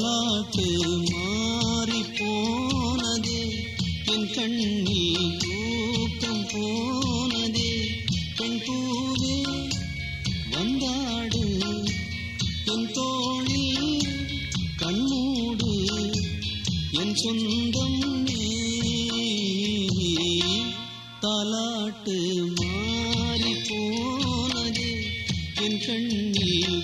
வரலாற்று மாறி போனதே என் கண்ணில் தூக்கம் போனதே பெண் பூவே வந்தாடு என் தோழில் கண்ணூடு என் சொந்தம் நீ தாலாட்டு மாறி போனதே என் கண்ணில்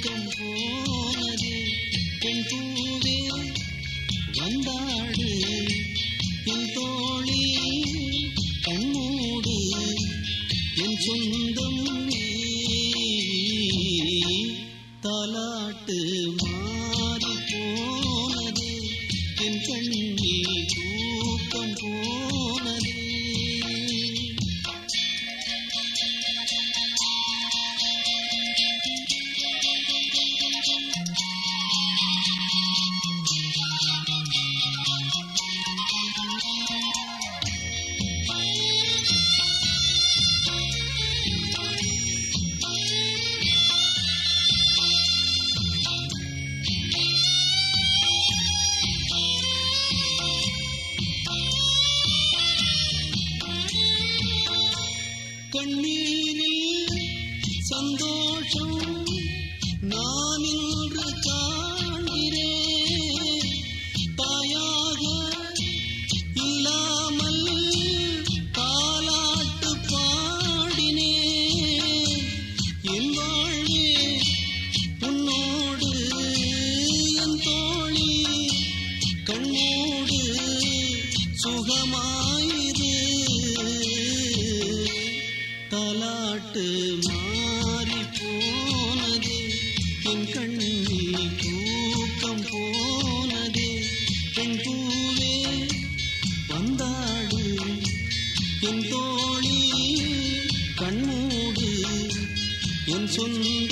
தூக்கம் போனது பெண் பூவே வந்தாடு என் தோழி கண்ணூடு என் சொந்தம் தாலாட்டு மாறி போனது என் கண்ணி தூக்கம் போ கண்ணீரில் சந்தோஷம் நான் இன்று காண்கிறேன். தாயாக இல்லாமல் தாலாட்டு பாடினேன். என் வாழ்வே உன்னோடு என் தோழி கண்ணோடு தாலாட்டு மாறி போனதே என் கண்ணில் தூக்கம் போனதே என் பூவே வந்தாடு என் தோழி கண்மூடு என் சொந்தம்